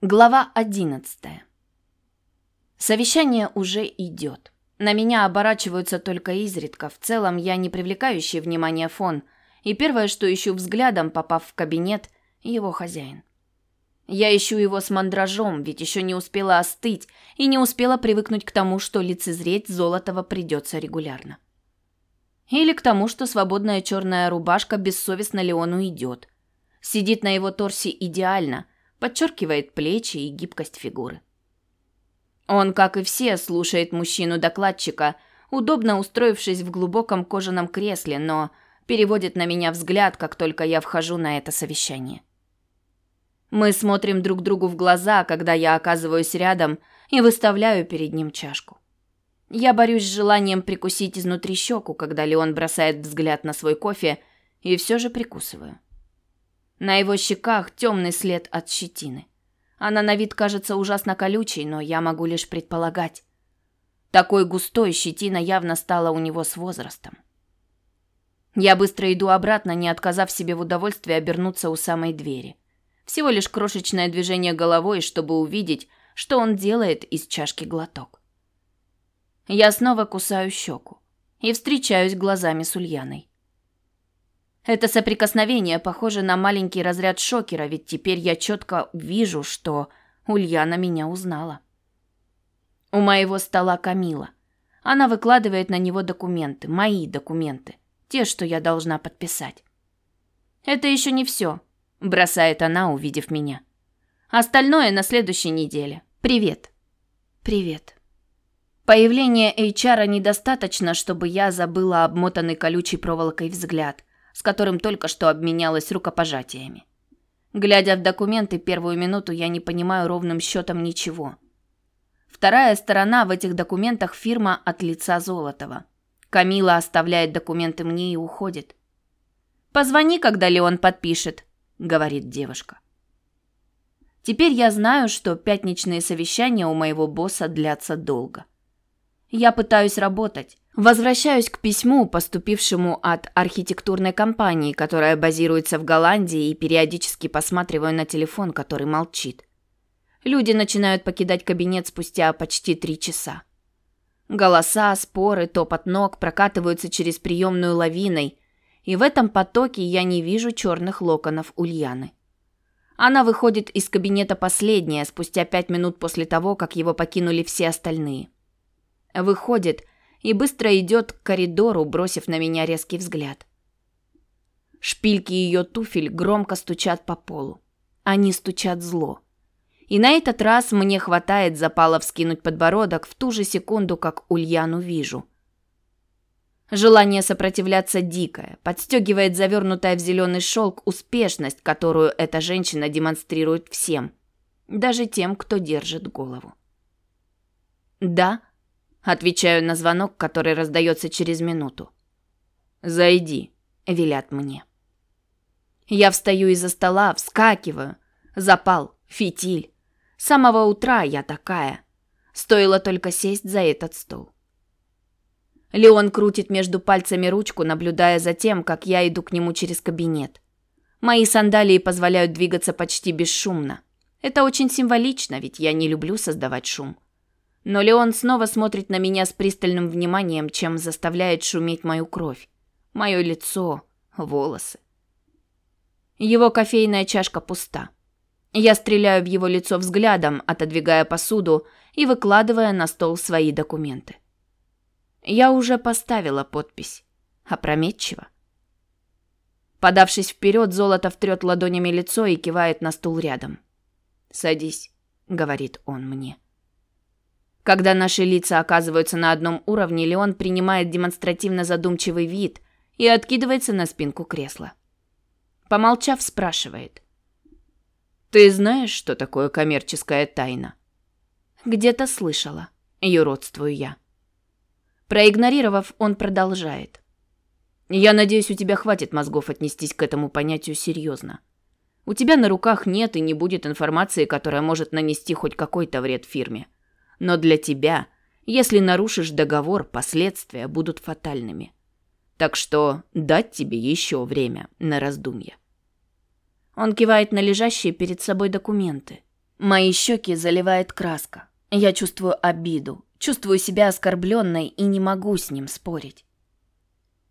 Глава 11. Совещание уже идет. На меня оборачиваются только изредка. В целом я не привлекающий внимания фон. И первое, что ищу взглядом, попав в кабинет, его хозяин. Я ищу его с мандражом, ведь еще не успела остыть и не успела привыкнуть к тому, что лицезреть Золотого придется регулярно. Или к тому, что свободная черная рубашка бессовестно Леону идет. Сидит на его торсе идеально – подчеркивает плечи и гибкость фигуры. Он, как и все, слушает мужчину-докладчика, удобно устроившись в глубоком кожаном кресле, но переводит на меня взгляд, как только я вхожу на это совещание. Мы смотрим друг другу в глаза, когда я оказываюсь рядом и выставляю перед ним чашку. Я борюсь с желанием прикусить изнутри щеку, когда Леон бросает взгляд на свой кофе, и все же прикусываю. На его щеках темный след от щетины. Она на вид кажется ужасно колючей, но я могу лишь предполагать. Такой густой щетина явно стала у него с возрастом. Я быстро иду обратно, не отказав себе в удовольствии обернуться у самой двери. Всего лишь крошечное движение головой, чтобы увидеть, что он делает из чашки глоток. Я снова кусаю щеку и встречаюсь глазами с Ульяной. Это соприкосновение похоже на маленький разряд шокера, ведь теперь я четко вижу, что Ульяна меня узнала. У моего стола Камила. Она выкладывает на него документы, мои документы, те, что я должна подписать. Это еще не все, бросает она, увидев меня. Остальное на следующей неделе. Привет. Привет. Появление HR недостаточно, чтобы я забыла обмотанный колючей проволокой взгляд с которым только что обменялась рукопожатиями. Глядя в документы первую минуту, я не понимаю ровным счетом ничего. Вторая сторона в этих документах фирма от лица Золотова. Камила оставляет документы мне и уходит. «Позвони, когда Леон подпишет», — говорит девушка. Теперь я знаю, что пятничные совещания у моего босса длятся долго. Я пытаюсь работать, Возвращаюсь к письму, поступившему от архитектурной компании, которая базируется в Голландии, и периодически посматриваю на телефон, который молчит. Люди начинают покидать кабинет спустя почти три часа. Голоса, споры, топот ног прокатываются через приемную лавиной, и в этом потоке я не вижу черных локонов Ульяны. Она выходит из кабинета последняя, спустя пять минут после того, как его покинули все остальные. Выходит, и быстро идет к коридору, бросив на меня резкий взгляд. Шпильки ее туфель громко стучат по полу. Они стучат зло. И на этот раз мне хватает запала вскинуть подбородок в ту же секунду, как Ульяну вижу. Желание сопротивляться дикое, подстегивает завернутая в зеленый шелк успешность, которую эта женщина демонстрирует всем, даже тем, кто держит голову. Да, Отвечаю на звонок, который раздается через минуту. «Зайди», — велят мне. Я встаю из-за стола, вскакиваю. Запал, фитиль. С самого утра я такая. Стоило только сесть за этот стол. Леон крутит между пальцами ручку, наблюдая за тем, как я иду к нему через кабинет. Мои сандалии позволяют двигаться почти бесшумно. Это очень символично, ведь я не люблю создавать шум. Но Леон снова смотрит на меня с пристальным вниманием, чем заставляет шуметь мою кровь, мое лицо, волосы. Его кофейная чашка пуста. Я стреляю в его лицо взглядом, отодвигая посуду и выкладывая на стол свои документы. Я уже поставила подпись. Опрометчиво. Подавшись вперед, Золото втрет ладонями лицо и кивает на стул рядом. «Садись», — говорит он мне. Когда наши лица оказываются на одном уровне, Леон принимает демонстративно задумчивый вид и откидывается на спинку кресла. Помолчав, спрашивает. «Ты знаешь, что такое коммерческая тайна?» «Где-то слышала», — юродствую я. Проигнорировав, он продолжает. «Я надеюсь, у тебя хватит мозгов отнестись к этому понятию серьезно. У тебя на руках нет и не будет информации, которая может нанести хоть какой-то вред фирме. Но для тебя, если нарушишь договор, последствия будут фатальными. Так что дать тебе еще время на раздумье. Он кивает на лежащие перед собой документы. Мои щеки заливает краска. Я чувствую обиду, чувствую себя оскорбленной и не могу с ним спорить.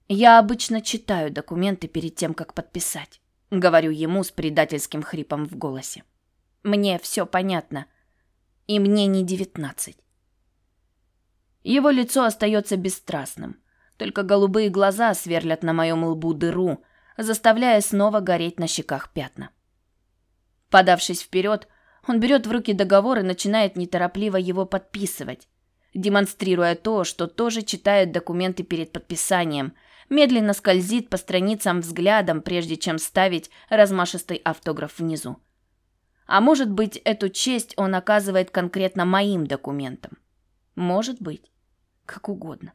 Я обычно читаю документы перед тем, как подписать. Говорю ему с предательским хрипом в голосе. Мне все понятно. И мне не девятнадцать. Его лицо остается бесстрастным. Только голубые глаза сверлят на моем лбу дыру, заставляя снова гореть на щеках пятна. Подавшись вперед, он берет в руки договор и начинает неторопливо его подписывать, демонстрируя то, что тоже читает документы перед подписанием, медленно скользит по страницам взглядом, прежде чем ставить размашистый автограф внизу. А может быть, эту честь он оказывает конкретно моим документам. Может быть. Как угодно.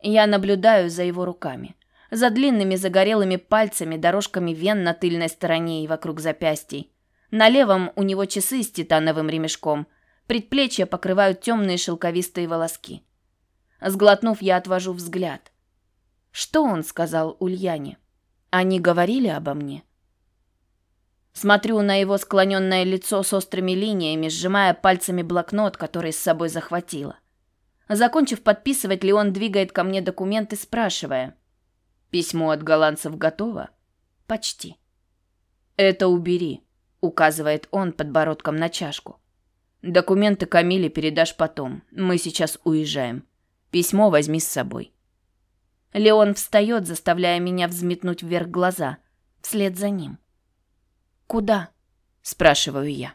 Я наблюдаю за его руками. За длинными загорелыми пальцами, дорожками вен на тыльной стороне и вокруг запястий. На левом у него часы с титановым ремешком. Предплечья покрывают темные шелковистые волоски. Сглотнув, я отвожу взгляд. Что он сказал Ульяне? Они говорили обо мне? Смотрю на его склоненное лицо с острыми линиями, сжимая пальцами блокнот, который с собой захватила. Закончив подписывать, Леон двигает ко мне документы, спрашивая. «Письмо от голландцев готово?» «Почти». «Это убери», — указывает он подбородком на чашку. «Документы Камиле передашь потом. Мы сейчас уезжаем. Письмо возьми с собой». Леон встает, заставляя меня взметнуть вверх глаза, вслед за ним. «Куда?» – спрашиваю я.